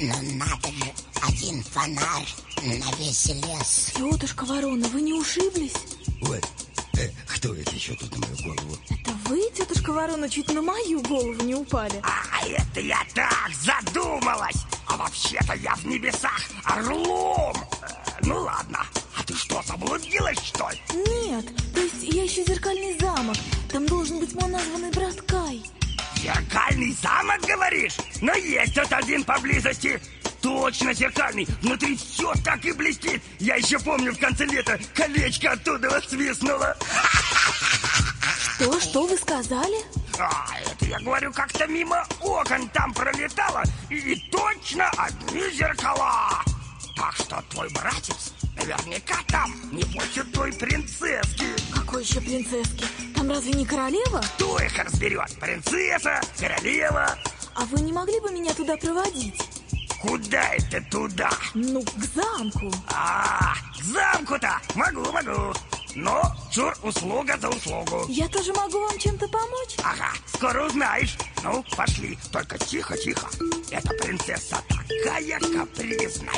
Но надо же один фонарь на весь лес. Тетушка Ворона, вы не ушиблись? Ой, э, кто это еще тут на мою голову? Это вы, тетушка Ворона, чуть на мою голову не упали. А это я так задумалась. А вообще-то я в небесах орлом. Э, Ну ладно. А ты что, заблудилась, что ли? Нет, то есть я ищу зеркальный замок. Там должен быть мой названный брат Кай. Зеркальный замок, говоришь? Но есть тут один поблизости. Точно зеркальный. Внутри все так и блестит. Я еще помню, в конце лета колечко оттуда свистнуло. Что, что вы сказали? А, это я говорю, как-то мимо окон там пролетало, и точно одни зеркала. Так что твой братец наверняка там, не у той принцесски. Какой еще принцесски? Там разве не королева? Кто их разберет? Принцесса, королева? А вы не могли бы меня туда проводить? Куда это туда? Ну, к замку. А, к замку-то могу, могу. Но чур услуга за услугу. Я тоже могу вам чем-то помочь? Ага, скоро узнаешь. Ну, пошли. Только тихо-тихо. Эта принцесса такая капризная.